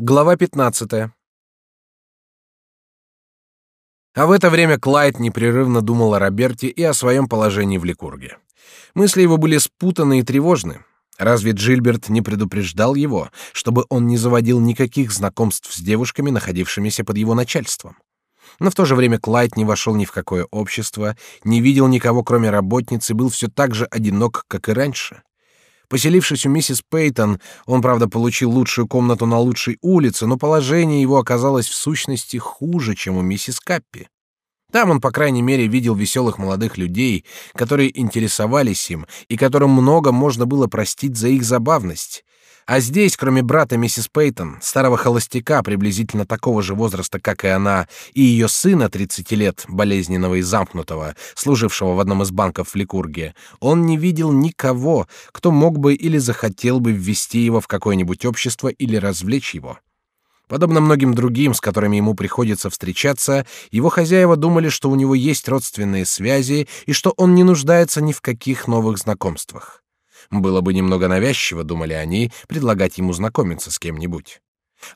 Глава 15. А в это время Клайд непрерывно думал о Роберте и о своем положении в Ликурге. Мысли его были спутаны и тревожны. Разве Джильберт не предупреждал его, чтобы он не заводил никаких знакомств с девушками, находившимися под его начальством? Но в то же время Клайд не вошел ни в какое общество, не видел никого, кроме работницы, был все так же одинок, как и раньше. Поселившись у миссис Пейтон, он, правда, получил лучшую комнату на лучшей улице, но положение его оказалось в сущности хуже, чем у миссис Каппи. Там он, по крайней мере, видел веселых молодых людей, которые интересовались им и которым много можно было простить за их забавность, а здесь, кроме брата миссис Пейтон, старого холостяка, приблизительно такого же возраста, как и она, и ее сына 30 лет, болезненного и замкнутого, служившего в одном из банков в Ликурге, он не видел никого, кто мог бы или захотел бы ввести его в какое-нибудь общество или развлечь его. Подобно многим другим, с которыми ему приходится встречаться, его хозяева думали, что у него есть родственные связи и что он не нуждается ни в каких новых знакомствах. Было бы немного навязчиво, думали они, предлагать ему знакомиться с кем-нибудь.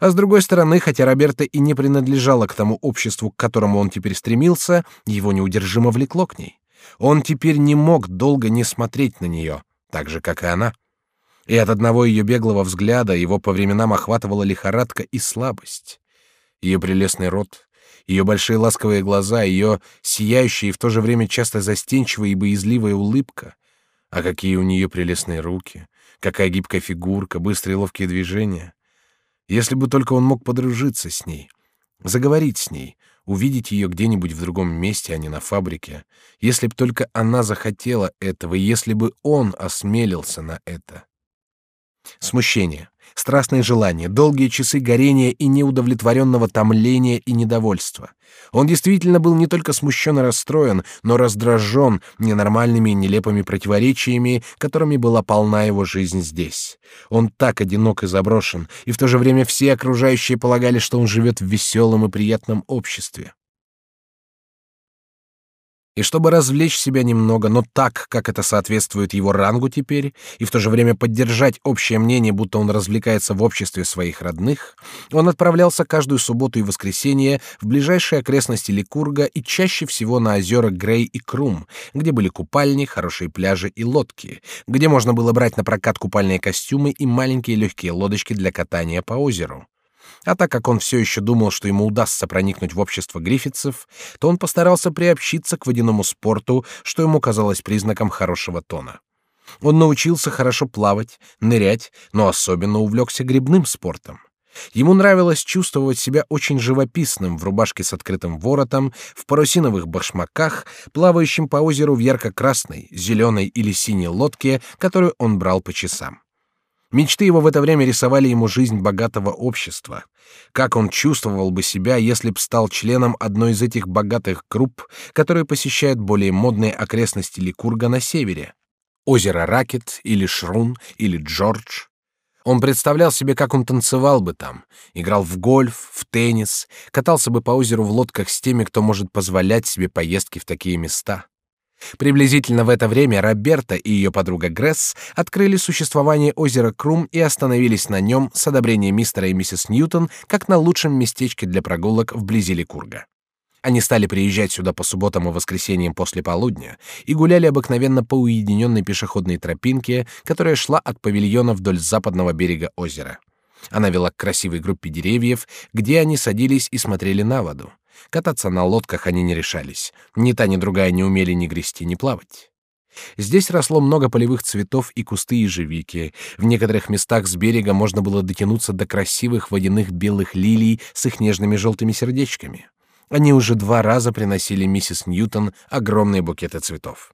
А с другой стороны, хотя Роберта и не принадлежала к тому обществу, к которому он теперь стремился, его неудержимо влекло к ней. Он теперь не мог долго не смотреть на нее, так же, как и она. И от одного ее беглого взгляда его по временам охватывала лихорадка и слабость. Ее прелестный рот, ее большие ласковые глаза, ее сияющая и в то же время часто застенчивая и боязливая улыбка, а какие у нее прелестные руки, какая гибкая фигурка, быстрые ловкие движения. Если бы только он мог подружиться с ней, заговорить с ней, увидеть ее где-нибудь в другом месте, а не на фабрике, если бы только она захотела этого, если бы он осмелился на это. Смущение, страстное желание, долгие часы горения и неудовлетворенного томления и недовольства. Он действительно был не только смущен и расстроен, но раздражен ненормальными и нелепыми противоречиями, которыми была полна его жизнь здесь. Он так одинок и заброшен, и в то же время все окружающие полагали, что он живет в веселом и приятном обществе. И чтобы развлечь себя немного, но так, как это соответствует его рангу теперь, и в то же время поддержать общее мнение, будто он развлекается в обществе своих родных, он отправлялся каждую субботу и воскресенье в ближайшие окрестности Ликурга и чаще всего на озера Грей и Крум, где были купальни, хорошие пляжи и лодки, где можно было брать на прокат купальные костюмы и маленькие легкие лодочки для катания по озеру. А так как он все еще думал, что ему удастся проникнуть в общество гриффитсов, то он постарался приобщиться к водяному спорту, что ему казалось признаком хорошего тона. Он научился хорошо плавать, нырять, но особенно увлекся грибным спортом. Ему нравилось чувствовать себя очень живописным в рубашке с открытым воротом, в парусиновых башмаках, плавающим по озеру в ярко-красной, зеленой или синей лодке, которую он брал по часам. Мечты его в это время рисовали ему жизнь богатого общества. Как он чувствовал бы себя, если б стал членом одной из этих богатых групп, которые посещают более модные окрестности Ликурга на севере? Озеро Ракет или Шрун или Джордж? Он представлял себе, как он танцевал бы там, играл в гольф, в теннис, катался бы по озеру в лодках с теми, кто может позволять себе поездки в такие места. Приблизительно в это время Роберта и ее подруга Гресс открыли существование озера Крум и остановились на нем с одобрения мистера и миссис Ньютон как на лучшем местечке для прогулок вблизи Ликурга. Они стали приезжать сюда по субботам и воскресеньям после полудня и гуляли обыкновенно по уединенной пешеходной тропинке, которая шла от павильона вдоль западного берега озера. Она вела к красивой группе деревьев, где они садились и смотрели на воду. Кататься на лодках они не решались. Ни та, ни другая не умели ни грести, ни плавать. Здесь росло много полевых цветов и кусты ежевики. В некоторых местах с берега можно было дотянуться до красивых водяных белых лилий с их нежными желтыми сердечками. Они уже два раза приносили миссис Ньютон огромные букеты цветов.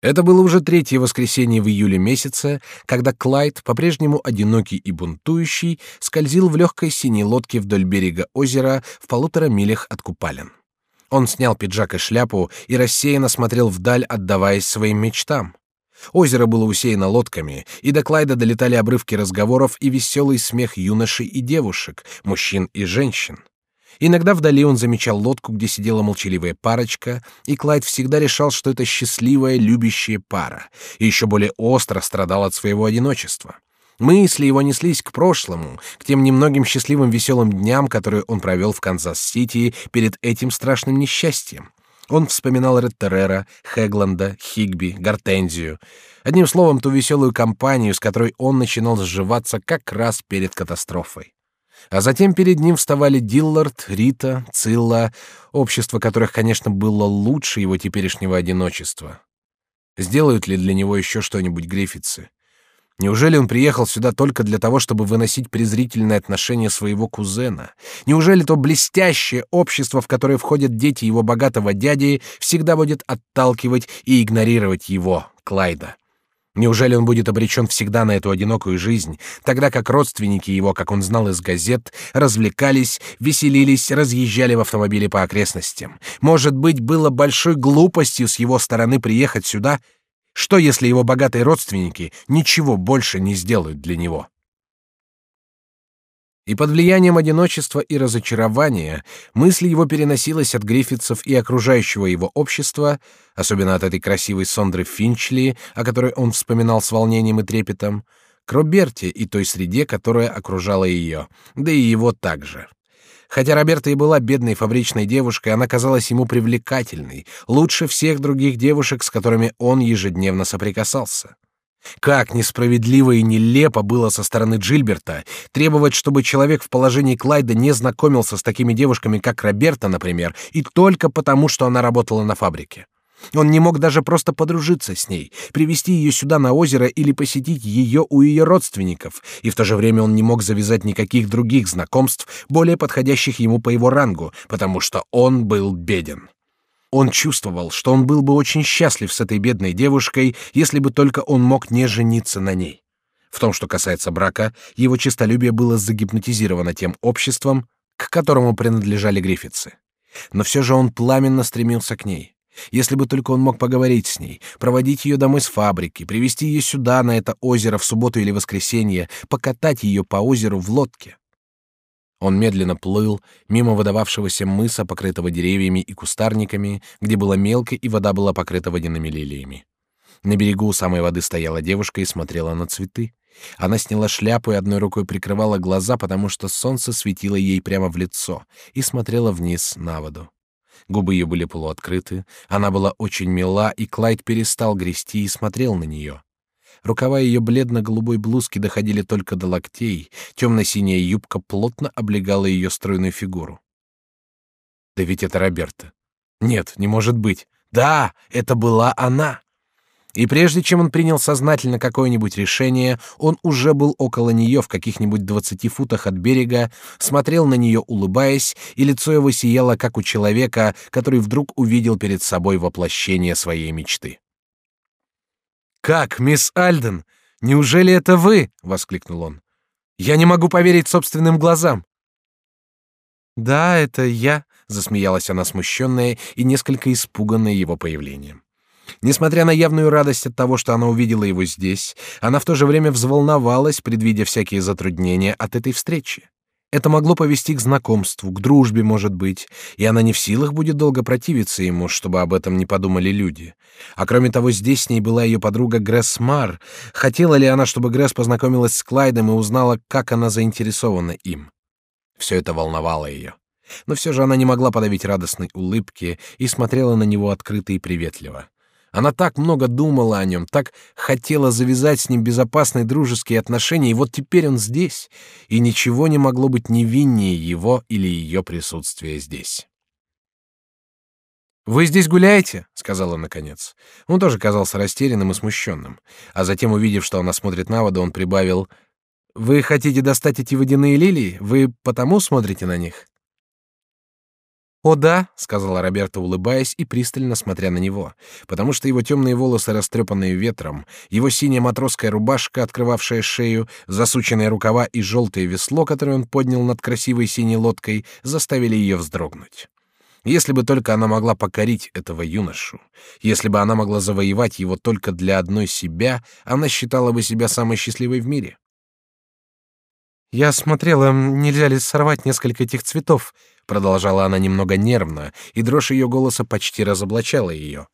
Это было уже третье воскресенье в июле месяце, когда Клайд, по-прежнему одинокий и бунтующий, скользил в легкой синей лодке вдоль берега озера в полутора милях от купалин. Он снял пиджак и шляпу и рассеянно смотрел вдаль, отдаваясь своим мечтам. Озеро было усеяно лодками, и до Клайда долетали обрывки разговоров и веселый смех юношей и девушек, мужчин и женщин. Иногда вдали он замечал лодку, где сидела молчаливая парочка, и Клайд всегда решал, что это счастливая, любящая пара, и еще более остро страдал от своего одиночества. Мысли его неслись к прошлому, к тем немногим счастливым веселым дням, которые он провел в Канзас-Сити перед этим страшным несчастьем. Он вспоминал Реттерера, Хегланда, Хигби, Гортензию. Одним словом, ту веселую компанию, с которой он начинал сживаться как раз перед катастрофой. А затем перед ним вставали Диллард, Рита, Цилла, общество которых, конечно, было лучше его теперешнего одиночества. Сделают ли для него еще что-нибудь гриффитсы? Неужели он приехал сюда только для того, чтобы выносить презрительное отношение своего кузена? Неужели то блестящее общество, в которое входят дети его богатого дяди, всегда будет отталкивать и игнорировать его, Клайда? Неужели он будет обречен всегда на эту одинокую жизнь, тогда как родственники его, как он знал из газет, развлекались, веселились, разъезжали в автомобиле по окрестностям? Может быть, было большой глупостью с его стороны приехать сюда что, если его богатые родственники ничего больше не сделают для него? И под влиянием одиночества и разочарования мысль его переносилась от Гриффитсов и окружающего его общества, особенно от этой красивой Сондры Финчли, о которой он вспоминал с волнением и трепетом, к Роберте и той среде, которая окружала ее, да и его также. Хотя Роберта и была бедной фабричной девушкой, она казалась ему привлекательной, лучше всех других девушек, с которыми он ежедневно соприкасался. Как несправедливо и нелепо было со стороны Джильберта требовать, чтобы человек в положении Клайда не знакомился с такими девушками, как Роберта, например, и только потому, что она работала на фабрике. Он не мог даже просто подружиться с ней, привести ее сюда на озеро или посетить ее у ее родственников, и в то же время он не мог завязать никаких других знакомств, более подходящих ему по его рангу, потому что он был беден. Он чувствовал, что он был бы очень счастлив с этой бедной девушкой, если бы только он мог не жениться на ней. В том, что касается брака, его честолюбие было загипнотизировано тем обществом, к которому принадлежали Гриффитсы. Но все же он пламенно стремился к ней. Если бы только он мог поговорить с ней, проводить ее домой с фабрики, привести ее сюда, на это озеро, в субботу или воскресенье, покатать ее по озеру в лодке. Он медленно плыл мимо выдававшегося мыса, покрытого деревьями и кустарниками, где было мелко и вода была покрыта водяными лилиями. На берегу у самой воды стояла девушка и смотрела на цветы. Она сняла шляпу и одной рукой прикрывала глаза, потому что солнце светило ей прямо в лицо, и смотрела вниз на воду. Губы ее были полуоткрыты, она была очень мила, и Клайд перестал грести и смотрел на нее. Рукава ее бледно-голубой блузки доходили только до локтей, темно-синяя юбка плотно облегала ее стройную фигуру. Да ведь это Роберта. Нет, не может быть. Да, это была она. И прежде чем он принял сознательно какое-нибудь решение, он уже был около нее в каких-нибудь двадцати футах от берега, смотрел на нее, улыбаясь, и лицо его сияло, как у человека, который вдруг увидел перед собой воплощение своей мечты. «Как, мисс Альден? Неужели это вы?» — воскликнул он. «Я не могу поверить собственным глазам». «Да, это я», — засмеялась она смущенная и несколько испуганная его появлением. Несмотря на явную радость от того, что она увидела его здесь, она в то же время взволновалась, предвидя всякие затруднения от этой встречи. Это могло повести к знакомству, к дружбе, может быть, и она не в силах будет долго противиться ему, чтобы об этом не подумали люди. А кроме того, здесь с ней была ее подруга Гресс Мар. Хотела ли она, чтобы Гресс познакомилась с Клайдом и узнала, как она заинтересована им? Все это волновало ее. Но все же она не могла подавить радостной улыбки и смотрела на него открыто и приветливо. Она так много думала о нем, так хотела завязать с ним безопасные дружеские отношения, и вот теперь он здесь, и ничего не могло быть невиннее его или ее присутствия здесь. «Вы здесь гуляете?» — сказал он наконец. Он тоже казался растерянным и смущенным. А затем, увидев, что она смотрит на воду, он прибавил, «Вы хотите достать эти водяные лилии? Вы потому смотрите на них?» «О да», — сказала Роберта, улыбаясь и пристально смотря на него, потому что его темные волосы, растрепанные ветром, его синяя матросская рубашка, открывавшая шею, засученные рукава и желтое весло, которое он поднял над красивой синей лодкой, заставили ее вздрогнуть. Если бы только она могла покорить этого юношу, если бы она могла завоевать его только для одной себя, она считала бы себя самой счастливой в мире. «Я смотрела, нельзя ли сорвать несколько этих цветов», продолжала она немного нервно, и дрожь ее голоса почти разоблачала ее.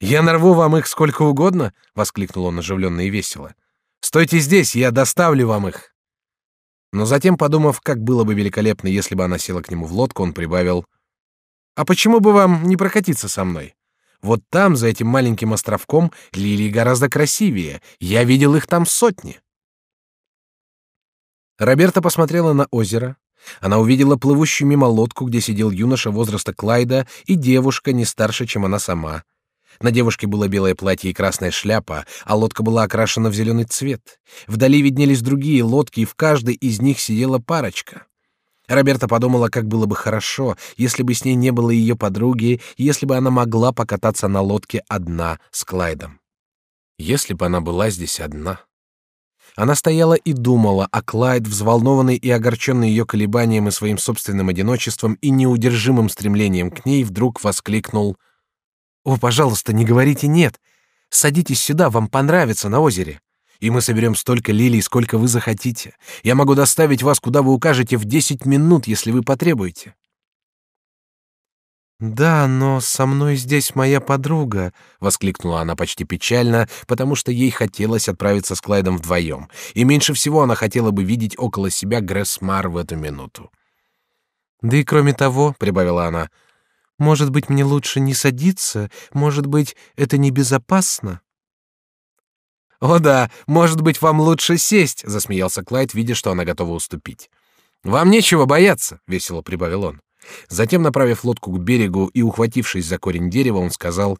Я нарву вам их сколько угодно, воскликнул он оживленно и весело. Стойте здесь, я доставлю вам их. Но затем, подумав, как было бы великолепно, если бы она села к нему в лодку, он прибавил: "А почему бы вам не прокатиться со мной? Вот там, за этим маленьким островком, лилии гораздо красивее. Я видел их там сотни". Роберта посмотрела на озеро. Она увидела плывущую мимо лодку, где сидел юноша возраста Клайда и девушка не старше, чем она сама. На девушке было белое платье и красная шляпа, а лодка была окрашена в зеленый цвет. Вдали виднелись другие лодки, и в каждой из них сидела парочка. Роберта подумала, как было бы хорошо, если бы с ней не было ее подруги, если бы она могла покататься на лодке одна с Клайдом. Если бы она была здесь одна. Она стояла и думала, а Клайд, взволнованный и огорченный ее колебанием и своим собственным одиночеством и неудержимым стремлением к ней, вдруг воскликнул — о, пожалуйста, не говорите нет. Садитесь сюда, вам понравится на озере. И мы соберем столько лилий, сколько вы захотите. Я могу доставить вас, куда вы укажете, в десять минут, если вы потребуете. Да, но со мной здесь моя подруга, воскликнула она почти печально, потому что ей хотелось отправиться с Клайдом вдвоем, и меньше всего она хотела бы видеть около себя Грессмар в эту минуту. Да и кроме того, прибавила она, может быть, мне лучше не садиться? Может быть, это небезопасно? О да, может быть, вам лучше сесть, засмеялся Клайд, видя, что она готова уступить. Вам нечего бояться, весело прибавил он. Затем, направив лодку к берегу и ухватившись за корень дерева, он сказал: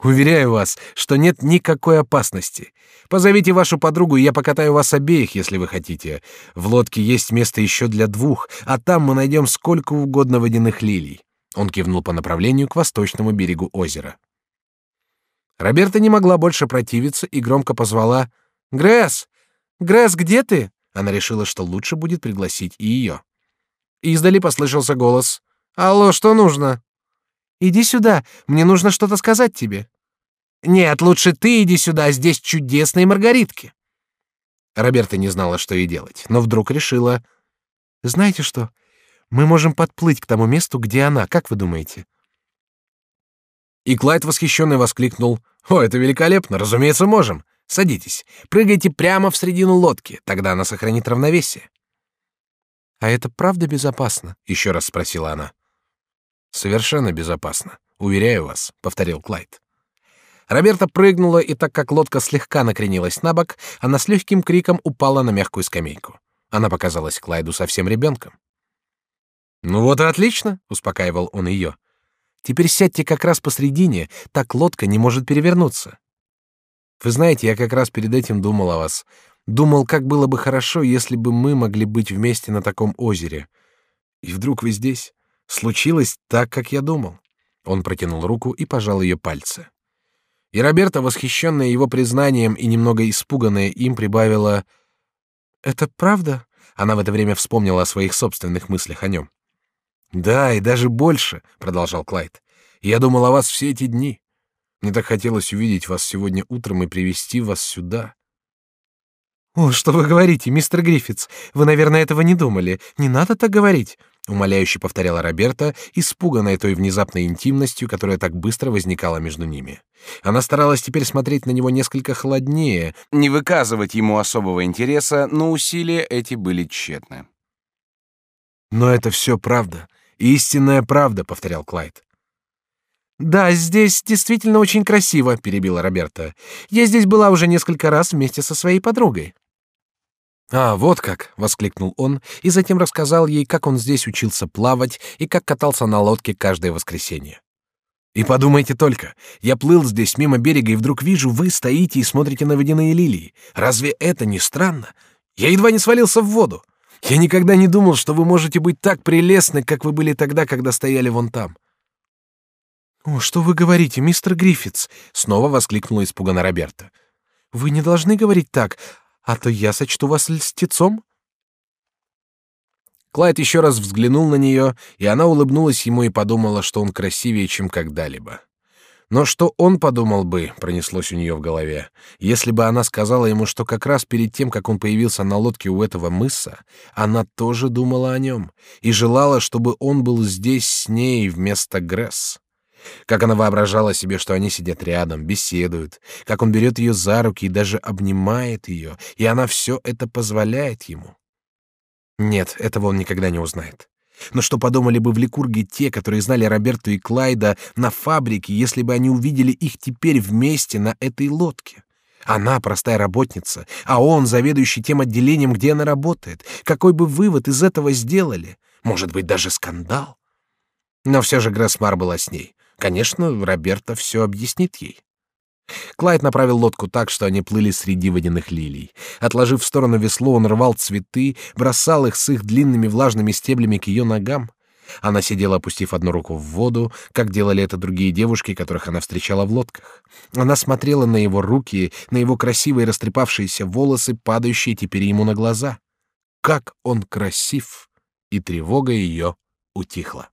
Уверяю вас, что нет никакой опасности. Позовите вашу подругу, и я покатаю вас обеих, если вы хотите. В лодке есть место еще для двух, а там мы найдем сколько угодно водяных лилий. Он кивнул по направлению к восточному берегу озера. Роберта не могла больше противиться и громко позвала «Гресс! Гресс, где ты?» Она решила, что лучше будет пригласить и ее. Издали послышался голос «Алло, что нужно?» «Иди сюда, мне нужно что-то сказать тебе». «Нет, лучше ты иди сюда, здесь чудесные маргаритки». Роберта не знала, что ей делать, но вдруг решила «Знаете что, мы можем подплыть к тому месту, где она, как вы думаете? И Клайд восхищенный воскликнул: "О, это великолепно! Разумеется, можем. Садитесь, прыгайте прямо в середину лодки, тогда она сохранит равновесие". А это правда безопасно? Еще раз спросила она. Совершенно безопасно, уверяю вас, повторил Клайд. Роберта прыгнула, и так как лодка слегка накренилась на бок, она с легким криком упала на мягкую скамейку. Она показалась Клайду совсем ребенком. Ну вот и отлично, успокаивал он ее. Теперь сядьте как раз посредине, так лодка не может перевернуться. Вы знаете, я как раз перед этим думал о вас. Думал, как было бы хорошо, если бы мы могли быть вместе на таком озере. И вдруг вы здесь. Случилось так, как я думал. Он протянул руку и пожал ее пальцы. И Роберта, восхищенная его признанием и немного испуганная им, прибавила: "Это правда?" Она в это время вспомнила о своих собственных мыслях о нем. Да, и даже больше, продолжал Клайд. Я думал о вас все эти дни. Мне так хотелось увидеть вас сегодня утром и привести вас сюда. О, что вы говорите, мистер Гриффитс? Вы, наверное, этого не думали. Не надо так говорить, умоляюще повторяла Роберта, испуганная той внезапной интимностью, которая так быстро возникала между ними. Она старалась теперь смотреть на него несколько холоднее, не выказывать ему особого интереса, но усилия эти были тщетны. Но это все правда. Истинная правда, повторял Клайд. Да, здесь действительно очень красиво, перебила Роберта. Я здесь была уже несколько раз вместе со своей подругой. А, вот как, воскликнул он и затем рассказал ей, как он здесь учился плавать и как катался на лодке каждое воскресенье. И подумайте только, я плыл здесь мимо берега и вдруг вижу, вы стоите и смотрите на водяные лилии. Разве это не странно? Я едва не свалился в воду. Я никогда не думал, что вы можете быть так прелестны, как вы были тогда, когда стояли вон там. О, что вы говорите, мистер Гриффитс? Снова воскликнула испуганно Роберта. Вы не должны говорить так, а то я сочту вас льстецом. Клайд еще раз взглянул на нее, и она улыбнулась ему и подумала, что он красивее, чем когда-либо. Но что он подумал бы, пронеслось у нее в голове, если бы она сказала ему, что как раз перед тем, как он появился на лодке у этого мыса, она тоже думала о нем и желала, чтобы он был здесь с ней вместо Гресс. Как она воображала себе, что они сидят рядом, беседуют, как он берет ее за руки и даже обнимает ее, и она все это позволяет ему. Нет, этого он никогда не узнает. Но что подумали бы в Ликурге те, которые знали Роберту и Клайда на фабрике, если бы они увидели их теперь вместе на этой лодке? Она простая работница, а он заведующий тем отделением, где она работает. Какой бы вывод из этого сделали? Может быть, даже скандал? Но все же Грессмар была с ней. Конечно, Роберта все объяснит ей. Клайд направил лодку так, что они плыли среди водяных лилий. Отложив в сторону весло, он рвал цветы, бросал их с их длинными влажными стеблями к ее ногам. Она сидела, опустив одну руку в воду, как делали это другие девушки, которых она встречала в лодках. Она смотрела на его руки, на его красивые растрепавшиеся волосы, падающие теперь ему на глаза. Как он красив! И тревога ее утихла.